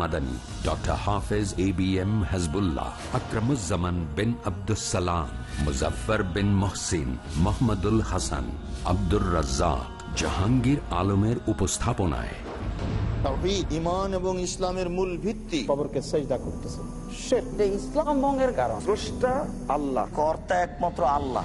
Madani doctor Hafez A B M Hazbullah bin Abdussalam Muzaffar bin Mohsin Mohammadul Hasan Abdur Razzaq Jahangir আলমের উপস্থাপনায়। ইমান এবং ইসলামের মূল ভিত্তি। কবরকে সেজদা করতেছে। ইসলাম ভঙ্গের কারণ। স্রষ্টা আল্লাহ কর্তা একমাত্র আল্লাহ।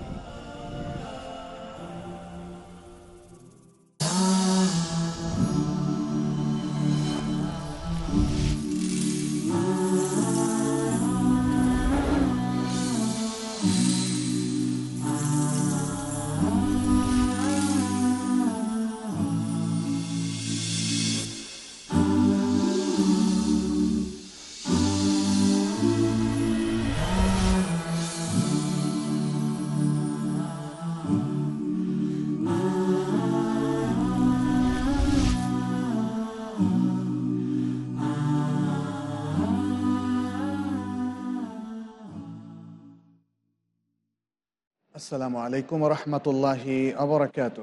আসসালামু আলাইকুম রহমতুল্লাহি আবরকাত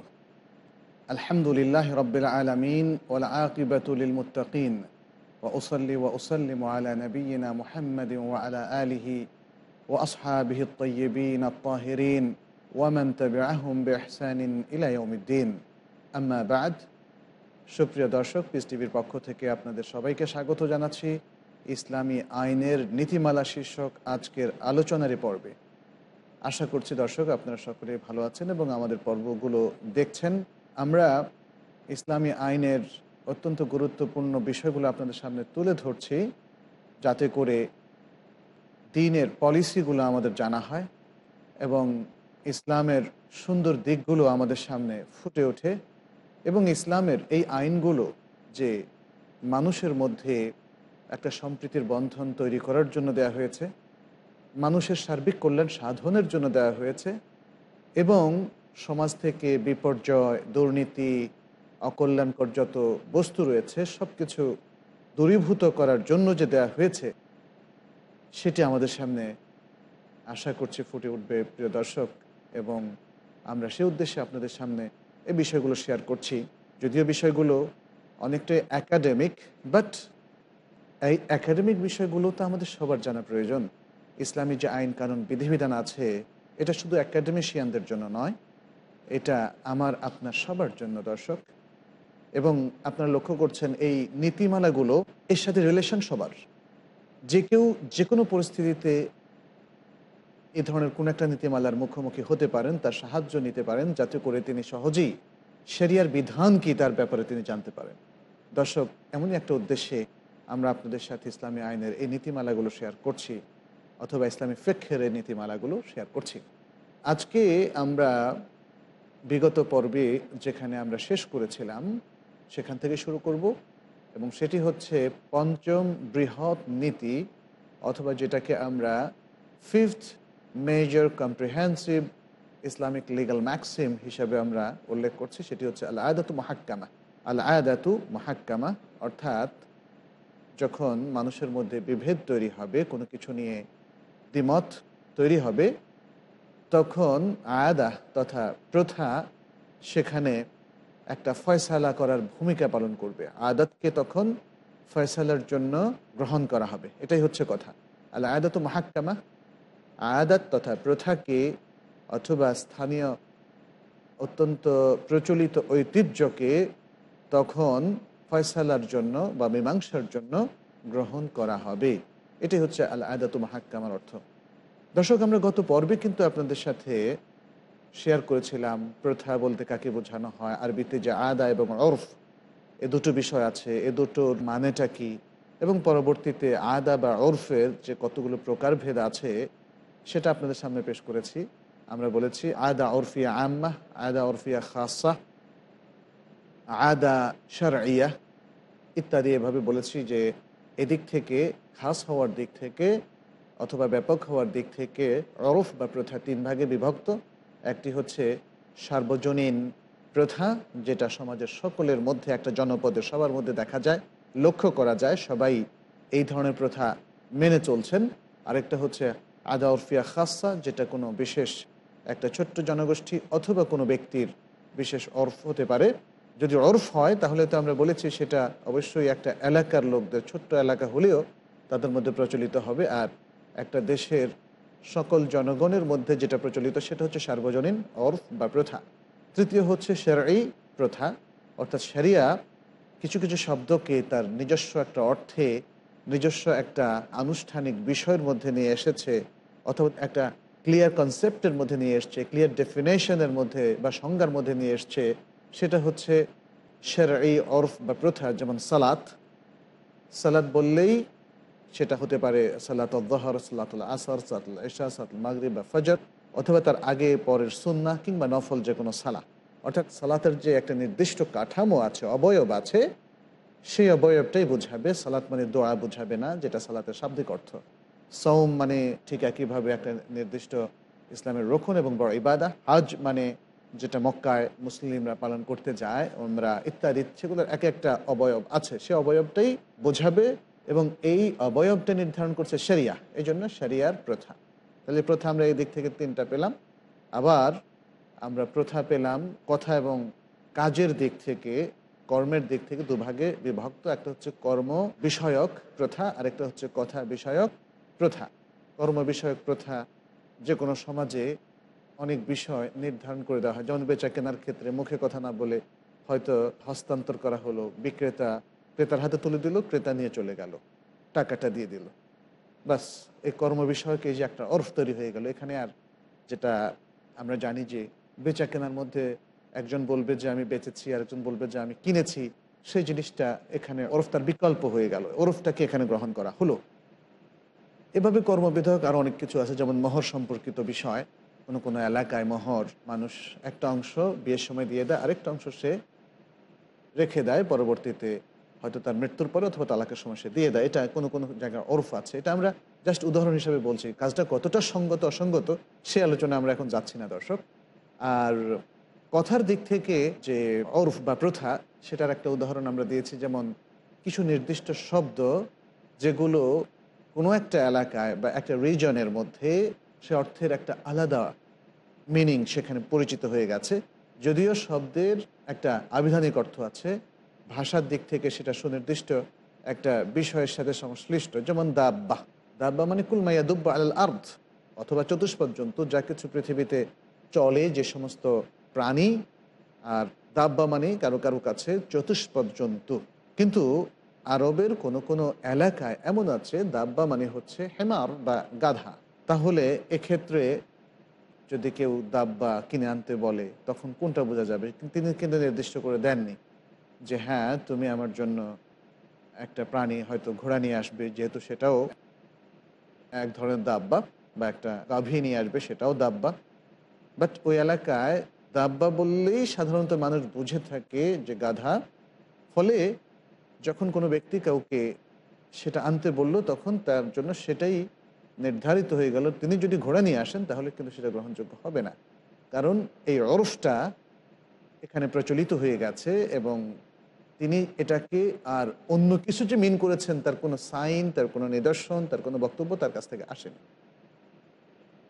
আলহামদুলিল্লাহ রবিল আলমিন ওল আকিবাতুল মুতাকিন ওসলি ওসলিম আলা নবীনা মুহাম্মদ আলা আলিহি ও আসহাবিহ তৈবিন আতাহরিন ওয়ামান তবিআহম বেহসানিন ইলাইউমিদ্দিন আম্মা বাদ। সুপ্রিয় দর্শক পিস টিভির পক্ষ থেকে আপনাদের সবাইকে স্বাগত জানাচ্ছি। ইসলামী আইনের নীতিমালা শীর্ষক আজকের আলোচনারই পর্বে। আশা করছি দর্শক, আপনারা সকলে ভালো আছেন এবং আমাদের পর্বগুলো দেখছেন। আমরা ইসলামী আইনের অত্যন্ত গুরুত্বপূর্ণ বিষয়গুলো আপনাদের সামনে তুলে ধরছি, যাতে করে দিনের পলিসিগুলো আমাদের জানা হয় এবং ইসলামের সুন্দর দিকগুলো আমাদের সামনে ফুটে ওঠে এবং ইসলামের এই আইনগুলো যে মানুষের মধ্যে একটা সম্প্রীতির বন্ধন তৈরি করার জন্য দেয়া হয়েছে মানুষের সার্বিক কল্যাণ সাধনের জন্য দেওয়া হয়েছে এবং সমাজ থেকে বিপর্যয়, দুর্নীতি, অকল্যাণকর যত বস্তু রয়েছে সব কিছু দূরীভূত করার জন্য যে দেয়া হয়েছে, সেটি আমাদের সামনে আশা করছি ফুটে উঠবে, প্রিয় দর্শক, এবং আমরা সে উদ্দেশ্যে আপনাদের সামনে এই বিষয়গুলো শেয়ার করছি। যদিও বিষয়গুলো অনেকটাই একাডেমিক বাট এই একাডেমিক বিষয়গুলো তো আমাদের সবার জানা প্রয়োজন। ইসলামী যে আইন কানুন বিধিবিধান আছে, এটা শুধু একাডেমিশিয়ানদের জন্য নয়, এটা আমার, আপনার সবার জন্য দর্শক। এবং আপনারা লক্ষ্য করছেন এই নীতিমালাগুলো এর সাথে রিলেশন সবার। যে কেউ যে কোনো পরিস্থিতিতে এ ধরনের কোনো একটা নীতিমালার মুখোমুখি হতে পারেন, তার সাহায্য নিতে পারেন, যাতে করে তিনি সহজেই সেরিয়ার বিধান কি তার ব্যাপারে তিনি জানতে পারেন। দর্শক, এমনই একটা উদ্দেশ্যে আমরা আপনাদের সাথে ইসলামী আইনের এই নীতিমালাগুলো শেয়ার করছি। অথবা ইসলামী ফেক্ষের এই নীতিমালাগুলো শেয়ার করছি। আজকে আমরা বিগত পর্বে যেখানে আমরা শেষ করেছিলাম, সেখান থেকে শুরু করব এবং সেটি হচ্ছে পঞ্চম বৃহৎ নীতি অথবা যেটাকে আমরা fifth major comprehensive Islamic legal maxim হিসাবে আমরা উল্লেখ করছি, সেটি হচ্ছে আল আয়াদাতু মাহাক্কামা। আল আয়াদাতু মাহাক্কামা অর্থাৎ যখন মানুষের মধ্যে বিভেদ তৈরি হবে, কোনো কিছু নিয়ে দ্বিমত তৈরি হবে, তখন আয়াদা তথা প্রথা সেখানে একটা ফয়সালা করার ভূমিকা পালন করবে। আয়াদাতকে তখন ফয়সালার জন্য গ্রহণ করা হবে। এটাই হচ্ছে কথা। আল আয়াদাত মাহাক্কামা, আয়াদাত তথা প্রথাকে অথবা স্থানীয় অত্যন্ত প্রচলিত ঐতিহ্যকে তখন ফয়সালার জন্য বা মীমাংসার জন্য গ্রহণ করা হবে। এটাই হচ্ছে আল আয়াদাত মাহাক্কামার অর্থ। দর্শক, আমরা গত পর্বে কিন্তু আপনাদের সাথে শেয়ার করেছিলাম প্রথা বলতে কাকে বোঝানো হয়, আরবিতে যে আদা এবং অর্ফ, এ দুটো বিষয় আছে, এ দুটোর মানেটা কি? এবং পরবর্তীতে আদা বা ওরফের যে কতগুলো প্রকারভেদ আছে, সেটা আপনাদের সামনে পেশ করেছি। আমরা বলেছি আদা ওরফিয়া আম্মা, আদা অরফিয়া খাসা, আদা শারইয়া ইত্যাদি। এভাবে বলেছি যে এদিক থেকে, খাস হওয়ার দিক থেকে অথবা ব্যাপক হওয়ার দিক থেকে অরফ বা প্রথা তিন ভাগে বিভক্ত। একটি হচ্ছে সার্বজনীন প্রথা, যেটা সমাজের সকলের মধ্যে একটা জনপদের সবার মধ্যে দেখা যায়, লক্ষ্য করা যায়, সবাই এই ধরনের প্রথা মেনে চলছেন। আরেকটা হচ্ছে আদা উরফিয়া খাসা যেটা কোনো বিশেষ একটা ছোট্ট জনগোষ্ঠী অথবা কোনো ব্যক্তির বিশেষ অর্ফ হতে পারে। যদি অর্ফ হয়, তাহলে তো আমরা বলেছি সেটা অবশ্যই একটা এলাকার লোকদের, ছোট্ট এলাকা হলেও তাদের মধ্যে প্রচলিত হবে। আর একটা দেশের সকল জনগণের মধ্যে যেটা প্রচলিত, সেটা হচ্ছে সার্বজনীন অর্ফ বা প্রথা। তৃতীয় হচ্ছে সেরাই প্রথা, অর্থাৎ সেরিয়া কিছু কিছু শব্দকে তার নিজস্ব একটা অর্থে, নিজস্ব একটা আনুষ্ঠানিক বিষয়ের মধ্যে নিয়ে এসেছে, অথবা একটা ক্লিয়ার কনসেপ্টের মধ্যে নিয়ে এসছে ক্লিয়ার ডেফিনেশনের মধ্যে বা সংজ্ঞার মধ্যে নিয়ে এসছে, সেটা হচ্ছে সেরাই অর্ফ বা প্রথা, যেমন সালাত। সালাত বললেই সেটা হতে পারে সালাত দহর সালাতুল আসর সালাতুল ইশা সালাতুল মাগরিব বা ফজর, অথবা তার আগে পরের সুন্না কিংবা নফল যে কোনো সালা অর্থাৎ সালাতের যে একটা নির্দিষ্ট কাঠামো আছে, অবয়ব আছে, সেই অবয়বটাই বোঝাবে। সালাত মানে দোয়া বোঝাবে না, যেটা সালাতের শাব্দিক অর্থ। সৌম মানে ঠিক একইভাবে একটা নির্দিষ্ট ইসলামের রক্ষণ এবং বড় ইবাদা। হাজ মানে যেটা মক্কায় মুসলিমরা পালন করতে যায় আমরা ইত্যাদি, সেগুলোর এক একটা অবয়ব আছে। সে অবয়বটাই বোঝাবে এবং এই অবয়বটা নির্ধারণ করছে সেরিয়া এই জন্য সেরিয়ার প্রথা। তাহলে প্রথা আমরা এই দিক থেকে তিনটা পেলাম। আবার আমরা প্রথা পেলাম কথা এবং কাজের দিক থেকে, কর্মের দিক থেকে দুভাগে বিভক্ত। একটা হচ্ছে কর্ম বিষয়ক প্রথা, আরেকটা হচ্ছে কথা বিষয়ক প্রথা। কর্ম বিষয়ক প্রথা যে কোনো সমাজে অনেক বিষয় নির্ধারণ করে দেওয়া হয়। যেমন বেচা কেনার ক্ষেত্রে মুখে কথা না বলে হয়তো হস্তান্তর করা হলো, বিক্রেতা ক্রেতার হাতে তুলে দিল, ক্রেতা নিয়ে চলে গেল। টাকাটা দিয়ে দিল। বাস, এই কর্ম বিষয়ক যে একটা অর্ফ তৈরি হয়ে গেল। এখানে আর যেটা আমরা জানি যে বেচা কেনার মধ্যে একজন বলবে যে আমি বেচেছি আর একজন বলবে যে আমি কিনেছি, সেই জিনিসটা এখানে ওরফ তার বিকল্প হয়ে গেল। ওরফটাকে এখানে গ্রহণ করা হলো। এভাবে কর্মবিধায়ক আরও অনেক কিছু আছে, যেমন মহর সম্পর্কিত বিষয়। কোনো কোনো এলাকায় মহর মানুষ একটা অংশ বিয়ের সময় দিয়ে দেয়, আরেকটা অংশ সে রেখে দেয়, পরবর্তীতে হয়তো তার মৃত্যুর পরে অথবা তালাকের সময় সে দিয়ে দেয়। এটা কোনো কোনো জায়গায় ওরফ আছে। এটা আমরা জাস্ট উদাহরণ হিসেবে বলছি। কাজটা কতটা সঙ্গত, অসঙ্গত, সে আলোচনা আমরা এখন যাচ্ছি না দর্শক। আর কথার দিক থেকে যে অরফ বা প্রথা, সেটার একটা উদাহরণ আমরা দিয়েছি। যেমন কিছু নির্দিষ্ট শব্দ যেগুলো কোনো একটা এলাকায় বা একটা রিজনের মধ্যে সে অর্থের একটা আলাদা মিনিং সেখানে পরিচিত হয়ে গেছে। যদিও শব্দের একটা আবিধানিক অর্থ আছে। ভাষার দিক থেকে সেটা সুনির্দিষ্ট একটা বিষয়ের সাথে সংশ্লিষ্ট, যেমন দাব্বা। দাব্বা মানে কুলমাইয়া দুব্বা আল আর্থ অথবা চতুষ্পদ জন্তু, যা কিছু পৃথিবীতে চলে যে সমস্ত প্রাণী, আর দাব্বা মানে কারও কারও কাছে চতুষ্পদ জন্তু। কিন্তু আরবের কোনো কোনো এলাকায় এমন আছে, দাব্বা মানে হচ্ছে হেমার বা গাধা। তাহলে এক্ষেত্রে যদি কেউ দাব্বা কিনে আনতে বলে, তখন কোনটা বোঝা যাবে? তিনি কিন্তু নির্দিষ্ট করে দেননি। যে হ্যাঁ তুমি আমার জন্য একটা প্রাণী হয়তো ঘোড়া নিয়ে আসবে, যেহেতু সেটাও এক ধরনের দাব্বা বা একটা গাভী নিয়ে আসবে, সেটাও দাব্বা। বাট ওই এলাকায় দাব্বা বললেই সাধারণত মানুষ বুঝে থাকে যে গাধা। ফলে যখন কোনো ব্যক্তি কাউকে সেটা আনতে বলল, তখন তার জন্য সেটাই নির্ধারিত হয়ে গেল, তিনি যদি ঘোড়া নিয়ে আসেন, তাহলে কিন্তু সেটা গ্রহণযোগ্য হবে না। কারণ এই অরফটা এখানে প্রচলিত হয়ে গেছে এবং তিনি এটাকে আর অন্য কিছু যে মিন করেছেন, তার কোনো সাইন তার কোনো নিদর্শন, তার কোনো বক্তব্য তার কাছ থেকে আসেনি।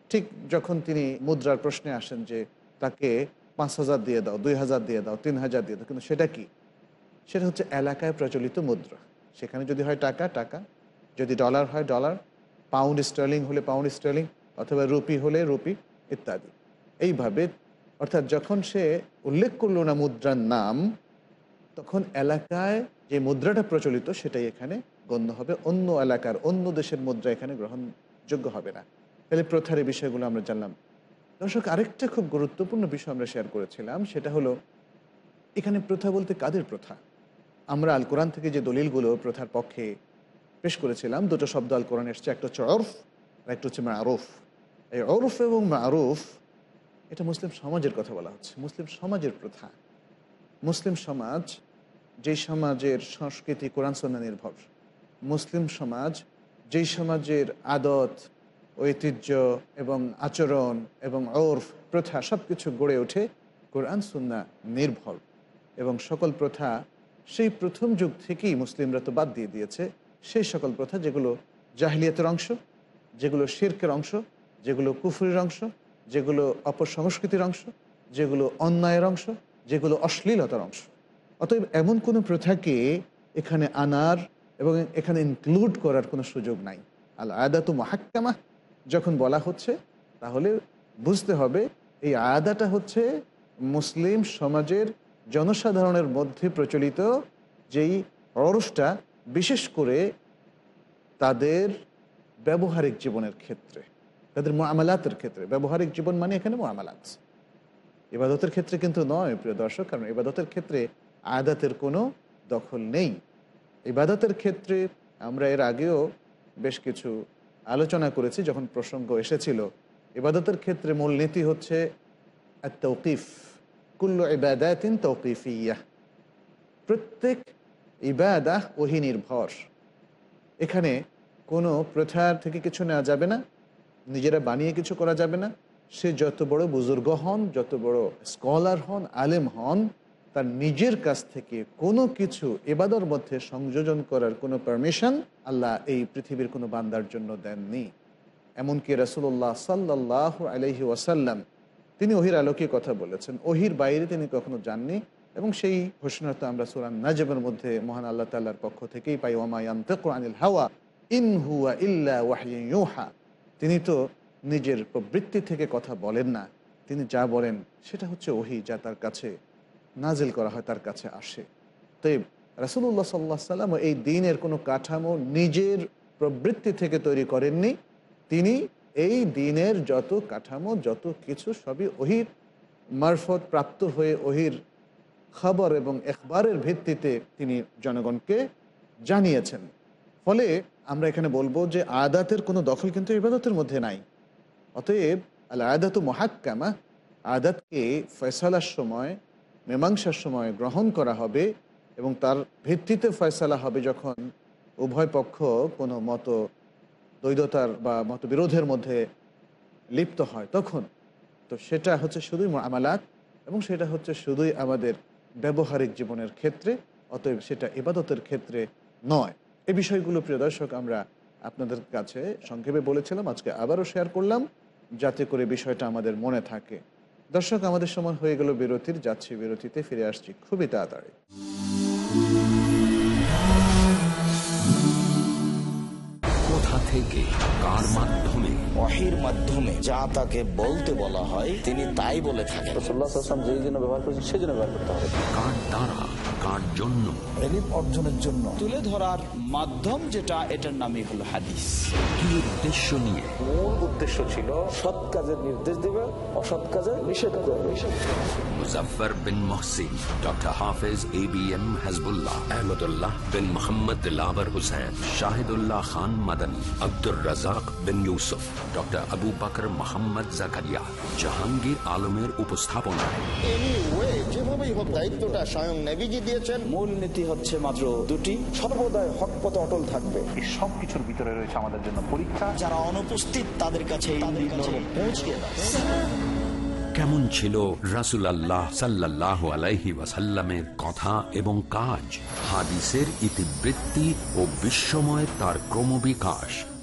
ঠিক যখন তিনি মুদ্রার প্রশ্নে আসেন যে তাকে পাঁচ হাজার দিয়ে দাও, দুই হাজার দিয়ে দাও, তিন হাজার দিয়ে দাও, কিন্তু সেটা কি? সেটা হচ্ছে এলাকায় প্রচলিত মুদ্রা। সেখানে যদি হয় টাকা টাকা। যদি ডলার হয় ডলার পাউন্ড স্টার্লিং হলে পাউন্ড স্টার্লিং অথবা রুপি হলে রুপি, ইত্যাদি। এইভাবে, অর্থাৎ যখন সে উল্লেখ করল না মুদ্রার নাম তখন এলাকায় যে মুদ্রাটা প্রচলিত, সেটাই এখানে গণ্য হবে। অন্য এলাকার, অন্য দেশের মুদ্রা এখানে গ্রহণযোগ্য হবে না। তাহলে প্রথার এই বিষয়গুলো আমরা জানলাম। দর্শক, আরেকটা খুব গুরুত্বপূর্ণ বিষয় আমরা শেয়ার করেছিলাম, সেটা হলো, এখানে প্রথা বলতে কাদের প্রথা? আমরা আল কোরআন থেকে যে দলিলগুলো প্রথার পক্ষে পেশ করেছিলাম, দুটো শব্দ আল কোরআন এসছে, একটা হচ্ছে অরফ আর একটা হচ্ছে মারুফ। এই অরফ এবং মারুফ, এটা মুসলিম সমাজের কথা বলা হচ্ছে। মুসলিম সমাজের প্রথা। মুসলিম সমাজ যেই সমাজের সংস্কৃতি কোরআন সন্না নির্ভর। মুসলিম সমাজ যেই সমাজের আদত, ঐতিহ্য এবং আচরণ এবং ওরফ প্রথা সব কিছু গড়ে ওঠে কোরআন সুন্না নির্ভর। এবং সকল প্রথা সেই প্রথম যুগ থেকেই মুসলিমরা তো বাদ দিয়ে দিয়েছে। সেই সকল প্রথা যেগুলো জাহিলিয়াতের অংশ, যেগুলো শির্কের অংশ, যেগুলো কুফুরির অংশ, যেগুলো অপসংস্কৃতির অংশ, যেগুলো অন্যায়ের অংশ, যেগুলো অশ্লীলতার অংশ। অতএব এমন কোনো প্রথাকে এখানে আনার এবং এখানে ইনক্লুড করার কোনো সুযোগ নাই। আল আয়াদাত মহাক্কামা, যখন বলা হচ্ছে, তাহলে বুঝতে হবে এই আয়াদাটা হচ্ছে মুসলিম সমাজের জনসাধারণের মধ্যে প্রচলিত যেই অরসটা বিশেষ করে তাদের ব্যবহারিক জীবনের ক্ষেত্রে, তাদের মামালাতের ক্ষেত্রে। ব্যবহারিক জীবন মানে এখানে মামালাত ইবাদতের ক্ষেত্রে কিন্তু নয়, প্রিয় দর্শক, কারণ ইবাদতের ক্ষেত্রে আয়াদাতের কোনো দখল নেই। ইবাদতের ক্ষেত্রে আমরা এর আগেও বেশ কিছু আলোচনা করেছি, যখন প্রসঙ্গ এসেছিল। ইবাদতের ক্ষেত্রে মূলনীতি হচ্ছে তৌকিফ কুল্লু ইবাদাতিন তৌকিফিয়া। প্রত্যেক ইবাদাহ ওহি নির্ভর এখানে কোনো প্রথার থেকে কিছু নেওয়া যাবে না, নিজেরা বানিয়ে কিছু করা যাবে না। সে যত বড় বুজুর্গ হন, যত বড় স্কলার হন, আলেম হন তার নিজের কাছ থেকে কোনো কিছু এবাদর মধ্যে সংযোজন করার কোনো পারমিশন আল্লাহ এই পৃথিবীর কোনো বান্দার জন্য দেননি। এমনকি রসুল্লাহ সাল্লাহ আলহি ওয়াসাল্লাম, তিনি ওহির আলোকে কথা বলেছেন। ওহির বাইরে তিনি কখনো যাননি এবং সেই ঘোষণা তো আমরা সুরান নাজবের মধ্যে মহান আল্লাহ তাল্লার পক্ষ থেকেই পাই। ওমায়ানিল হাওয়া ইন হুয়া ইল্লা ওয়াহিউহা তিনি তো নিজের প্রবৃত্তি থেকে কথা বলেন না। তিনি যা বলেন সেটা হচ্ছে ওহি যা তার কাছে নাজিল করা হয় তার কাছে আসে। তাই রাসুল্লাহ সাল্লাহ সাল্লাম এই দিনের কোনো কাঠামো নিজের প্রবৃত্তি থেকে তৈরি করেননি। তিনি এই দিনের যত কাঠামো, যত কিছু সবই ওহির মারফত প্রাপ্ত হয়ে ওহির খবর এবং এখবারের ভিত্তিতে তিনি জনগণকে জানিয়েছেন। ফলে আমরা এখানে বলব যে আদাতের কোনো দখল কিন্তু ইবাদতের মধ্যে নাই। অতএব আল আয়াদাত মহাক্কামা, আদাতকে ফয়সালার সময় মীমাংসার সময় গ্রহণ করা হবে এবং তার ভিত্তিতে ফয়সালা হবে যখন উভয় পক্ষ কোনো মত দ্বৈততার বা মতবিরোধের মধ্যে লিপ্ত হয় তখন। তো সেটা হচ্ছে শুধুই আমালাত এবং সেটা হচ্ছে শুধুই আমাদের ব্যবহারিক জীবনের ক্ষেত্রে, অতএব সেটা ইবাদতের ক্ষেত্রে নয়। এই বিষয়গুলো, প্রিয় দর্শক, আমরা আপনাদের কাছে সংক্ষেপে বলেছিলাম, আজকে আবারও শেয়ার করলাম, যাতে করে বিষয়টা আমাদের মনে থাকে। দর্শক আমাদের সময় হয়ে গেল বিরতির যাচ্ছি বিরতিতে ফিরে আসছি খুবই তাড়াতাড়ি। থেকে কার মাধ্যমে? ওয়াহির মাধ্যমে। যা তাকে বলতে বলা হয় তিনি তাই বলে থাকেন। রসুল্লাহাম যেই জন্য ব্যবহার করেছেন সেই জন্য ব্যবহার করতে হবে। কার দ্বারা? কার জন্য? এলিম অর্জনের জন্য। তুলে ধরার মাধ্যম যেটা এটার নামই হলো হাদিস। কি উদ্দেশ্য নিয়ে? মূল উদ্দেশ্য ছিল সৎ কাজের নির্দেশ দিবে অসৎ কাজের নিষেধ করবে। Muzaffar bin Mohsin doctor Hafez A B M Hazbullah Ahmadullah bin Mohammad lover Hussain Shahidullah Khan Madani. Abdur Razzak bin Yusuf doctor Abu বাকর মোহাম্মদ জাকারিয়া জাহাঙ্গীর আলমের উপস্থাপনায়। যেভাবেই হোক দায়িত্বটা স্বয়ং নেভিজি দিয়েছেন। মূল নীতি হচ্ছে মাত্র দুটি। সর্বদাই হক পথে অটল থাকবে। এই সব কিছুর ভিতরে রয়েছে আমাদের জন্য পরীক্ষা। যারা অনুপস্থিত তাদের কাছে পৌঁছে কেমন ছিল রাসুল আল্লাহ সাল্লাহ আলাইহি ওয়াসাল্লামের কথা এবং কাজ? হাদিসের ইতিবৃত্তি ও বিশ্বময় তার ক্রমবিকাশ।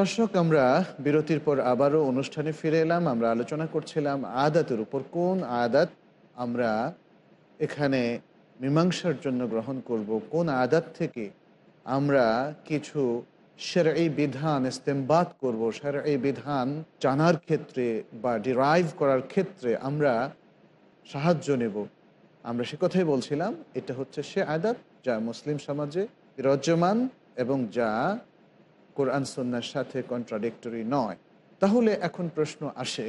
দর্শক, আমরা বিরতির পর আবারও অনুষ্ঠানে ফিরে এলাম। আমরা আলোচনা করছিলাম আদাতের উপর। কোন আদাত আমরা এখানে মীমাংসার জন্য গ্রহণ করব? কোন আদাত থেকে আমরা কিছু সের এই বিধান ইস্তেমবাদ করব? সেরাই বিধান জানার ক্ষেত্রে বা ডিরাইভ করার ক্ষেত্রে আমরা সাহায্য নেব। আমরা সে কথাই বলছিলাম, এটা হচ্ছে সে আদাত যা মুসলিম সমাজে বিরাজ্যমান এবং যা কোরআন সন্ন্যার সাথে কন্ট্রাডিক্টরি নয়। তাহলে এখন প্রশ্ন আসে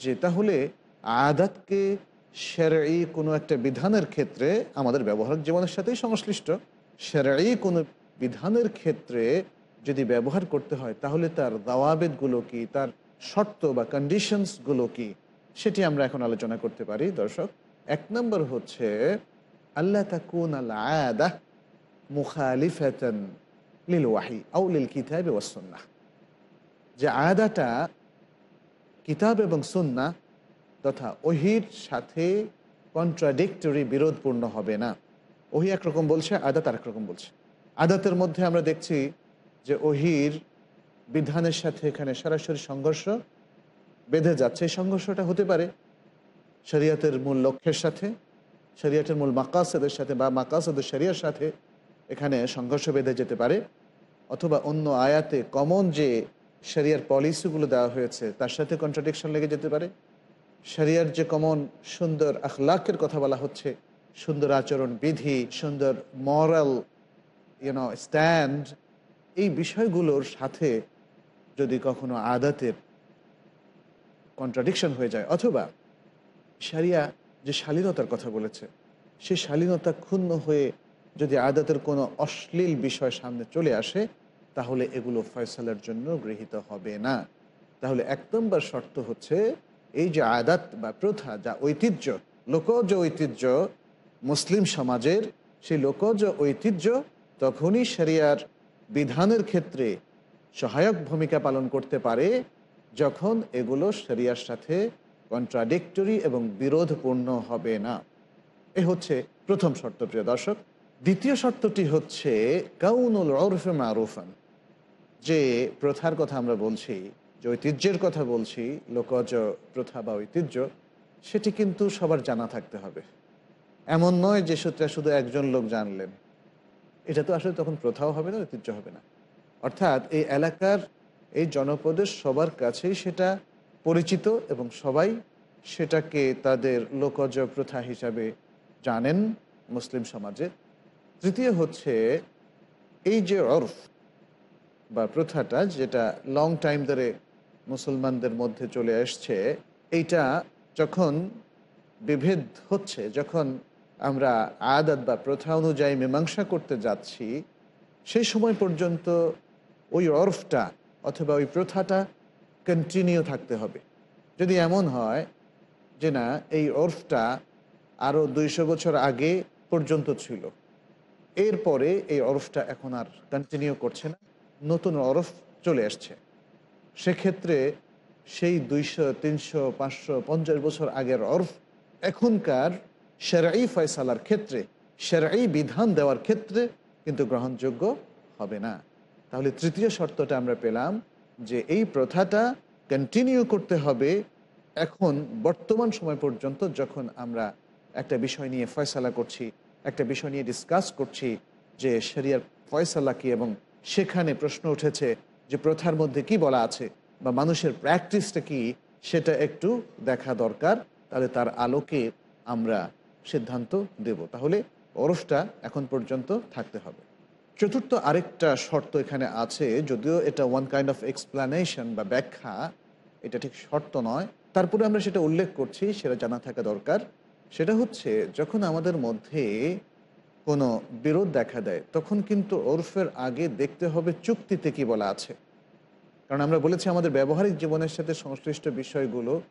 যে তাহলে আদাতকে সেরাই কোনো একটা বিধানের ক্ষেত্রে আমাদের ব্যবহারিক জীবনের সাথেই সংশ্লিষ্ট। সেরাই কোনো বিধানের ক্ষেত্রে যদি ব্যবহার করতে হয়, তাহলে তার দাওয়াবেদগুলো কি, তার শর্ত বা কন্ডিশনসগুলো কি, সেটি আমরা এখন আলোচনা করতে পারি। দর্শক, এক নম্বর হচ্ছে আল্লাহ তাকুন আল আয়াদা মুখালিফাতান লিল ওয়াহি আউ লিল কিতাবে ওয়াসুন্নাহ যে আয়াদাটা কিতাব এবং সুন্না তথা ওহির সাথে কন্ট্রাডিক্টরি বিরোধপূর্ণ হবে না ওহি একরকম বলছে আদাত আরেক রকম বলছে আদাতের মধ্যে আমরা দেখছি যে ওহির বিধানের সাথে এখানে সরাসরি সংঘর্ষ বেঁধে যাচ্ছে এই সংঘর্ষটা হতে পারে শরিয়াতের মূল লক্ষ্যের সাথে শরিয়াতের মূল মাকাসেদের সাথে বা মাকাসেদের শরিয়ার সাথে এখানে সংঘর্ষ বেঁধে যেতে পারে, অথবা অন্য আয়াতে কমন যে শরিয়ার পলিসিগুলো দেওয়া হয়েছে, তার সাথে কন্ট্রাডিকশন লেগে যেতে পারে। শরিয়ার যে কমন সুন্দর আখলাকের কথা বলা হচ্ছে, সুন্দর আচরণ বিধি, সুন্দর মরাল ইউনো স্ট্যান্ড এই বিষয়গুলোর সাথে যদি কখনো আদাতের কন্ট্রাডিকশন হয়ে যায়, অথবা সারিয়া যে শালীনতার কথা বলেছে সেই শালীনতা ক্ষুণ্ণ হয়ে যদি আদাতের কোনো অশ্লীল বিষয় সামনে চলে আসে, তাহলে এগুলো ফয়সালার জন্য গৃহীত হবে না। তাহলে এক নম্বর শর্ত হচ্ছে, এই যে আদাত বা প্রথা, যা ঐতিহ্য, লোকজ ঐতিহ্য, মুসলিম সমাজের সেই লোকজ ঐতিহ্য, তখনই সেরিয়ার বিধানের ক্ষেত্রে সহায়ক ভূমিকা পালন করতে পারে, যখন এগুলো শরিয়ার সাথে কন্ট্রাডিক্টরি এবং বিরোধপূর্ণ হবে না। এ হচ্ছে প্রথম শর্ত, প্রিয় দর্শক। দ্বিতীয় শর্তটি হচ্ছে কাউনুল ওরফে মারুফান। যে প্রথার কথা আমরা বলছি, যে ঐতিহ্যের কথা বলছি, লোকজ প্রথা বা ঐতিহ্য, সেটি কিন্তু সবার জানা থাকতে হবে। এমন নয় যে সেটা শুধু একজন লোক জানলেন। এটা তো আসলে তখন প্রথাও হবে না, ঐতিহ্য হবে না। অর্থাৎ এই এলাকার এই জনপদের সবার কাছেই সেটা পরিচিত এবং সবাই সেটাকে তাদের লোকজ প্রথা হিসাবে জানেন মুসলিম সমাজে। তৃতীয় হচ্ছে এই যে অর্ফ বা প্রথাটা যেটা লং টাইম ধরে মুসলমানদের মধ্যে চলে আসছে, এইটা যখন বিভেদ হচ্ছে, যখন আমরা আদাত বা প্রথা অনুযায়ী মীমাংসা করতে যাচ্ছি, সেই সময় পর্যন্ত ওই অর্ফটা অথবা ওই প্রথাটা কন্টিনিউ থাকতে হবে। যদি এমন হয় যে না, এই অর্ফটা আরও দুইশো বছর আগে পর্যন্ত ছিল এরপরে এই অরফটা এখন আর কন্টিনিউ করছে না। নতুন অরফ চলে আসছে। সেক্ষেত্রে সেই দুইশো, তিনশো, পাঁচশো, পঞ্চাশ বছর আগের অরফ এখনকার সেরাই ফয়সালার ক্ষেত্রে সেরাই বিধান দেওয়ার ক্ষেত্রে কিন্তু গ্রহণযোগ্য হবে না। তাহলে তৃতীয় শর্তটা আমরা পেলাম যে এই প্রথাটা কন্টিনিউ করতে হবে এখন বর্তমান সময় পর্যন্ত যখন আমরা একটা বিষয় নিয়ে ফয়সালা করছি একটা বিষয় নিয়ে ডিসকাস করছি যে শরিয়ার ফয়সালা কি এবং সেখানে প্রশ্ন উঠেছে যে প্রথার মধ্যে কি বলা আছে বা মানুষের প্র্যাকটিসটা কি সেটা একটু দেখা দরকার। তাহলে তার আলোকে আমরা সিদ্ধান্ত দেব। তাহলে ওরফটা এখন পর্যন্ত থাকতে হবে। চতুর্থ আরেকটা শর্ত এখানে আছে, যদিও এটা ওয়ান কাইন্ড অফ এক্সপ্লানেশন বা ব্যাখ্যা, এটা ঠিক শর্ত নয়। তারপরে আমরা সেটা উল্লেখ করছি, সেটা জানা থাকা দরকার। সেটা হচ্ছে যখন আমাদের মধ্যে কোনো বিরোধ দেখা দেয়, তখন কিন্তু ওরফের আগে দেখতে হবে চুক্তিতে কি বলা আছে। কারণ আমরা বলেছি আমাদের ব্যবহারিক জীবনের সাথে সংশ্লিষ্ট বিষয়গুলো,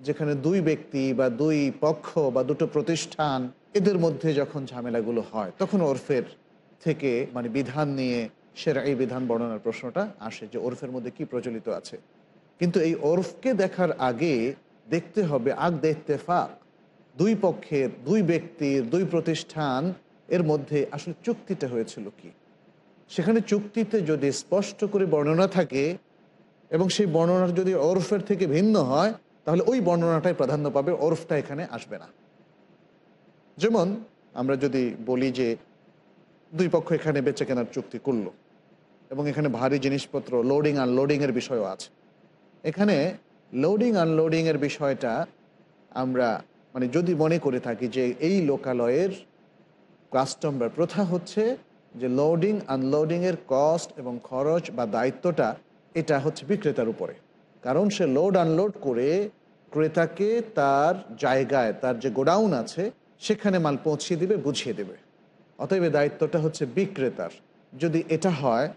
যেখানে দুই ব্যক্তি বা দুই পক্ষ বা দুটো প্রতিষ্ঠান, এদের মধ্যে যখন ঝামেলাগুলো হয়, তখন ওরফের থেকে মানে বিধান নিয়ে সেরা এই বিধান বর্ণনার প্রশ্নটা আসে যে ওরফের মধ্যে কি প্রচলিত আছে। কিন্তু এই ওরফকে দেখার আগে দেখতে হবে আগ দেখতে ফাঁক দুই পক্ষের, দুই ব্যক্তির, দুই প্রতিষ্ঠান এর মধ্যে আসলে চুক্তিটা হয়েছিল কি? সেখানে চুক্তিতে যদি স্পষ্ট করে বর্ণনা থাকে এবং সেই বর্ণনা যদি ওরফের থেকে ভিন্ন হয়, তাহলে ওই বর্ণনাটাই প্রাধান্য পাবে, ওরফটা এখানে আসবে না। যেমন আমরা যদি বলি যে দুই পক্ষ এখানে বেচে কেনার চুক্তি করল এবং এখানে ভারী জিনিসপত্র লোডিং আনলোডিংয়ের বিষয়ও আছে। এখানে লোডিং আনলোডিংয়ের বিষয়টা আমরা মানে যদি মনে করে থাকি যে এই লোকালয়ের কাস্টম বা প্রথা হচ্ছে যে লোডিং আনলোডিংয়ের কস্ট এবং খরচ বা দায়িত্বটা এটা হচ্ছে বিক্রেতার উপরে। কারণ সে লোড আনলোড করে ক্রেতাকে তার জায়গায়, তার যে গোডাউন আছে, সেখানে মাল পৌঁছিয়ে দেবে, বুঝিয়ে দেবে। অতএব দায়িত্বটা হচ্ছে বিক্রেতার। যদি এটা হয়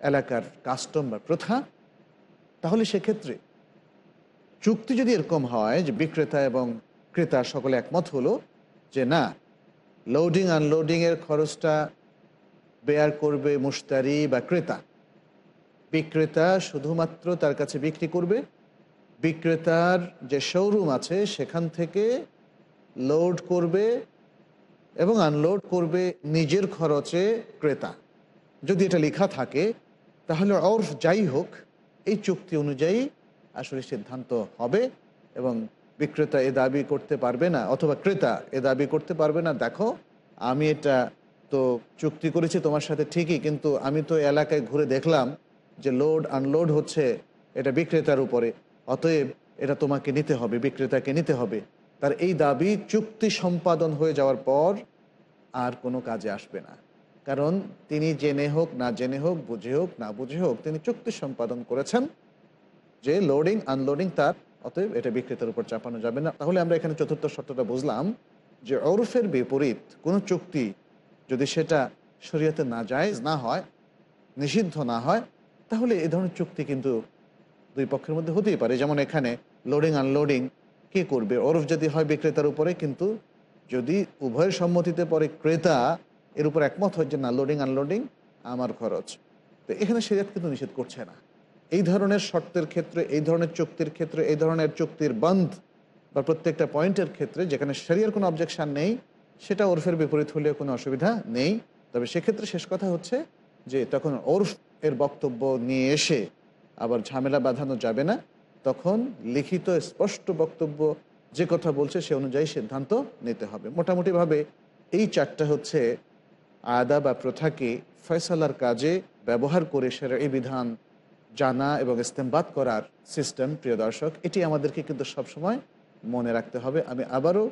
এলাকার কাস্টম বা প্রথা, তাহলে সেক্ষেত্রে চুক্তি যদি এরকম হয় যে বিক্রেতা এবং ক্রেতা সকলে একমত হলো যে না লোডিং আনলোডিংয়ের খরচটা বেয়ার করবে মুশতারি বা ক্রেতা। বিক্রেতা শুধুমাত্র তার কাছে বিক্রি করবে, বিক্রেতার যে শোরুম আছে সেখান থেকে লোড করবে এবং আনলোড করবে নিজের খরচে ক্রেতা। যদি এটা লেখা থাকে, তাহলে অর্ফ যাই হোক, এই চুক্তি অনুযায়ী আসলে সিদ্ধান্ত হবে এবং বিক্রেতা এ দাবি করতে পারবে না অথবা ক্রেতা এ দাবি করতে পারবে না, দেখো, আমি এটা তো চুক্তি করেছি তোমার সাথে ঠিকই, কিন্তু আমি তো এলাকায় ঘুরে দেখলাম যে লোড আনলোড হচ্ছে এটা বিক্রেতার উপরে, অতএব এটা তোমাকে নিতে হবে, বিক্রেতাকে নিতে হবে। তার এই দাবি চুক্তি সম্পাদন হয়ে যাওয়ার পর আর কোনো কাজে আসবে না। কারণ তিনি জেনে হোক, না জেনে হোক, বুঝে হোক, না বুঝে হোক, তিনি চুক্তি সম্পাদন করেছেন যে লোডিং আনলোডিং তার অতএব এটা বিক্রেতার উপর চাপানো যাবে না। তাহলে আমরা এখানে চতুর্থ শর্তটা বুঝলাম যে ওরফের বিপরীত কোনো চুক্তি যদি সেটা শরীয়তে না যায় না হয়, নিষিদ্ধ না হয়, তাহলে এ ধরনের চুক্তি কিন্তু দুই পক্ষের মধ্যে হতেই পারে। যেমন এখানে লোডিং আনলোডিং কে করবে? ওরফ যদি হয় বিক্রেতার উপরে, কিন্তু যদি উভয়ের সম্মতিতে পরে ক্রেতা এর উপর একমত হয় যে না লোডিং আনলোডিং আমার খরচ। তো এখানে সিরাত কিন্তু নিষেধ করছে না। এই ধরনের শর্তের ক্ষেত্রে, এই ধরনের চুক্তির ক্ষেত্রে, এই ধরনের চুক্তির বন্ধ বা প্রত্যেকটা পয়েন্টের ক্ষেত্রে যেখানে শরিয়ার কোনো অবজেকশান নেই, সেটা ওরফের বিপরীত হলেও কোনো অসুবিধা নেই। তবে সেক্ষেত্রে শেষ কথা হচ্ছে যে তখন ওরফ এর বক্তব্য নিয়ে এসে আবার ঝামেলা বাঁধানো যাবে না। তখন লিখিত স্পষ্ট বক্তব্য যে কথা বলছে সে অনুযায়ী সিদ্ধান্ত নিতে হবে। মোটামুটিভাবে এই চারটা হচ্ছে আদা বা প্রথাকে ফয়সালার কাজে ব্যবহার করে সেরা এই বিধান জানা এবং ইস্তেমবাদ করার সিস্টেম প্রিয় দর্শক, এটি আমাদেরকে কিন্তু সবসময় মনে রাখতে হবে। আমি আবারও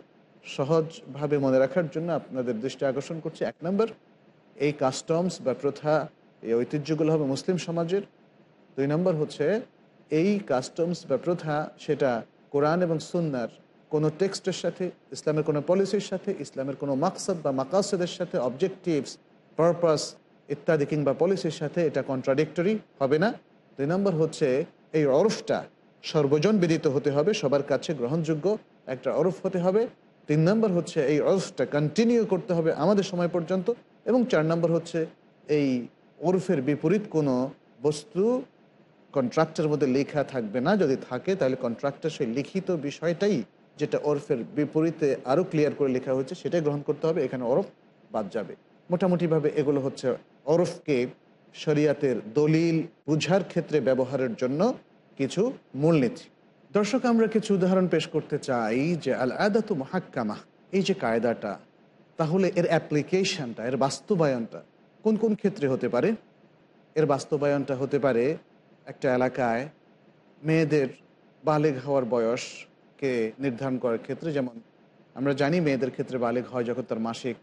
সহজভাবে মনে রাখার জন্য আপনাদের দৃষ্টি আকর্ষণ করছি। এক নম্বর, এই কাস্টমস বা প্রথা, এই ঐতিহ্যগুলো হবে মুসলিম সমাজের। দুই নম্বর হচ্ছে, এই কাস্টমস বা প্রথা, সেটা কোরআন এবং সুন্নার কোনো টেক্সটের সাথে, ইসলামের কোনো পলিসির সাথে, ইসলামের কোনো মাকসাদ বা মাকাসদের সাথে অবজেক্টিভস পারপাস ইত্যাদি কিংবা পলিসির সাথে এটা কন্ট্রাডিক্টরি হবে না। দুই নম্বর হচ্ছে, এই অরফটা সর্বজন বিদিত হতে হবে, সবার কাছে গ্রহণযোগ্য একটা অরফ হতে হবে। তিন নম্বর হচ্ছে, এই অরফটা কন্টিনিউ করতে হবে আমাদের সময় পর্যন্ত। এবং চার নম্বর হচ্ছে, এই ওরফের বিপরীত কোনো বস্তু কন্ট্রাক্টের মধ্যে লেখা থাকবে না। যদি থাকে, তাহলে কন্ট্রাক্টের সেই লিখিত বিষয়টাই যেটা ওরফের বিপরীতে আরও ক্লিয়ার করে লেখা হয়েছে, সেটাই গ্রহণ করতে হবে। এখানে ওরফ বাদ যাবে। মোটামুটিভাবে এগুলো হচ্ছে ওরফকে শরিয়াতের দলিল বুঝার ক্ষেত্রে ব্যবহারের জন্য কিছু মূলনীতি। দর্শক, আমরা কিছু উদাহরণ পেশ করতে চাই যে আল আদাত মহাক্কামা এই যে কায়দাটা, তাহলে এর অ্যাপ্লিকেশনটা, এর বাস্তবায়নটা কোন কোন ক্ষেত্রে হতে পারে? এর বাস্তবায়নটা হতে পারে একটা এলাকায় মেয়েদের বালেগ হওয়ার বয়সকে নির্ধারণ করার ক্ষেত্রে, যেমন আমরা জানি মেয়েদের ক্ষেত্রে বালেগ হয় যখন তার মাসিক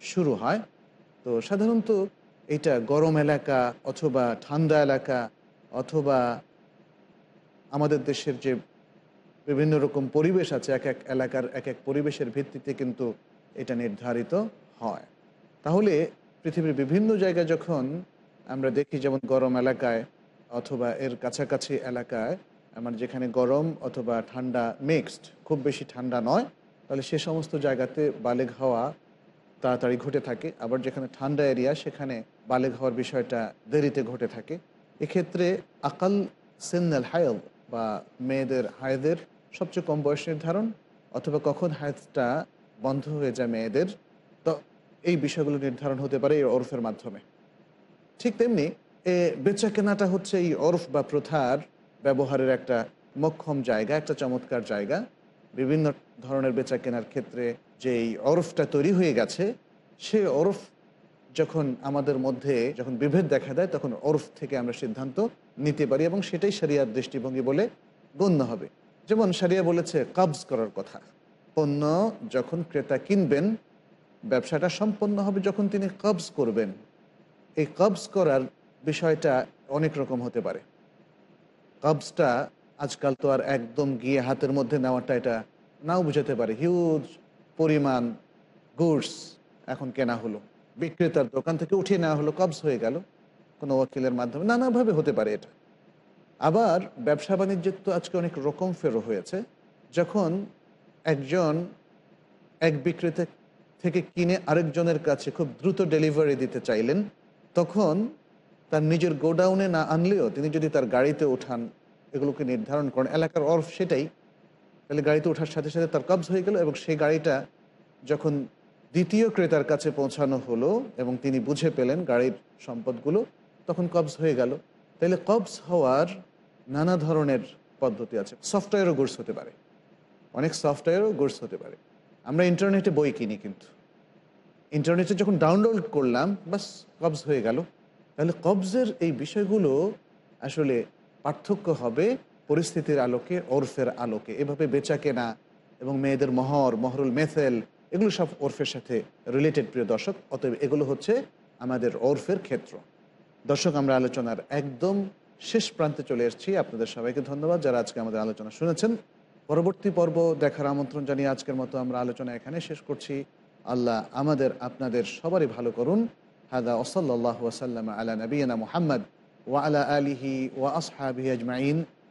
শুরু হয়, তো সাধারণত এটা গরম এলাকা অথবা ঠান্ডা এলাকা অথবা আমাদের দেশের যে বিভিন্ন রকম পরিবেশ আছে, এক এক এলাকার এক এক পরিবেশের ভিত্তিতে কিন্তু এটা নির্ধারিত হয়। তাহলে পৃথিবীর বিভিন্ন জায়গায় যখন আমরা দেখি, যেমন গরম এলাকায় অথবা এর কাছাকাছি এলাকায় আমার যেখানে গরম অথবা ঠান্ডা মিক্সড খুব বেশি ঠান্ডা নয়, তাহলে সে সমস্ত জায়গাতে বালেগ হওয়া তাড়াতাড়ি ঘটে থাকে। আবার যেখানে ঠান্ডা এরিয়া সেখানে বালেগ হওয়ার বিষয়টা দেরিতে ঘটে থাকে। এক্ষেত্রে আকাল সিন্নাল হায়ল বা মেয়েদের হায়দের সবচেয়ে কম বয়স নির্ধারণ অথবা কখন হায়দটা বন্ধ হয়ে যায় মেয়েদের, তো এই বিষয়গুলো নির্ধারণ হতে পারে এই ওরফের মাধ্যমে। ঠিক তেমনি এ বেচা কেনাটা হচ্ছে এই অরফ বা প্রথার ব্যবহারের একটা মক্ষম জায়গা, একটা চমৎকার জায়গা। বিভিন্ন ধরনের বেচা কেনার ক্ষেত্রে যে এই অরফটা তৈরি হয়ে গেছে সে অরফ যখন আমাদের মধ্যে যখন বিভেদ দেখা দেয়, তখন অরফ থেকে আমরা সিদ্ধান্ত নিতে পারি এবং সেটাই সারিয়ার দৃষ্টিভঙ্গি বলে গণ্য হবে। যেমন সারিয়া বলেছে, কাবজ করার কথা। পণ্য যখন ক্রেতা কিনবেন, ব্যবসাটা সম্পন্ন হবে যখন তিনি কবজ করবেন। এই কবজ করার বিষয়টা অনেক রকম হতে পারে। কবজটা আজকাল তো আর একদম গিয়ে হাতের মধ্যে নেওয়াটা এটা নাও বুঝাতে পারে। হিউজ পরিমাণ গুডস এখন কেনা হলো। বিক্রেতার দোকান থেকে উঠিয়ে নেওয়া হলো, কবজ হয়ে গেল। কোনো ওয়াকিলের মাধ্যমে নানাভাবে হতে পারে এটা। আবার ব্যবসা বাণিজ্যের তো আজকে অনেক রকম ফেরো হয়েছে। যখন একজন এক বিক্রেতা থেকে কিনে আরেকজনের কাছে খুব দ্রুত ডেলিভারি দিতে চাইলেন, তখন তার নিজের গোডাউনে না আনলেও তিনি যদি তার গাড়িতে ওঠান, এগুলোকে নির্ধারণ করেন, এলাকার অর্ফ সেটাই। তাহলে গাড়িতে ওঠার সাথে সাথে তার কবজ হয়ে গেল এবং সেই গাড়িটা যখন দ্বিতীয় ক্রেতার কাছে পৌঁছানো হলো এবং তিনি বুঝে পেলেন গাড়ির সম্পদগুলো, তখন কবজ হয়ে গেল। তাহলে কবজ হওয়ার নানা ধরনের পদ্ধতি আছে। সফটওয়্যারও গুডস হতে পারে। অনেক সফটওয়্যারও গুডস হতে পারে। আমরা ইন্টারনেটে বই কিনি কিন্তু। ইন্টারনেটে যখন ডাউনলোড করলাম, বাস কবজ হয়ে গেল। তাহলে কবজের এই বিষয়গুলো আসলে পার্থক্য হবে পরিস্থিতির আলোকে, ওরফের আলোকে। এভাবে বেচা কেনা এবং মেয়েদের মহর, মহরুল মেথেল, এগুলো সব ওরফের সাথে রিলেটেড প্রিয় দর্শক। অতএব এগুলো হচ্ছে আমাদের ওরফের ক্ষেত্র। দর্শক, আমরা আলোচনার একদম শেষ প্রান্তে চলে এসেছি। আপনাদের সবাইকে ধন্যবাদ যারা আজকে আমাদের আলোচনা শুনেছেন। পরবর্তী পর্ব দেখার আমন্ত্রণ জানিয়ে আজকের মতো আমরা আলোচনা এখানে শেষ করছি। আল্লাহ আমাদের, আপনাদের সবারই ভালো করুন। হাদা ওসল্লাহ ওসাল্লাম আলা নবীনা মুহাম্মদ ওয়া আলা আলিহি ওয়া আসহাবিহি আজমাইন।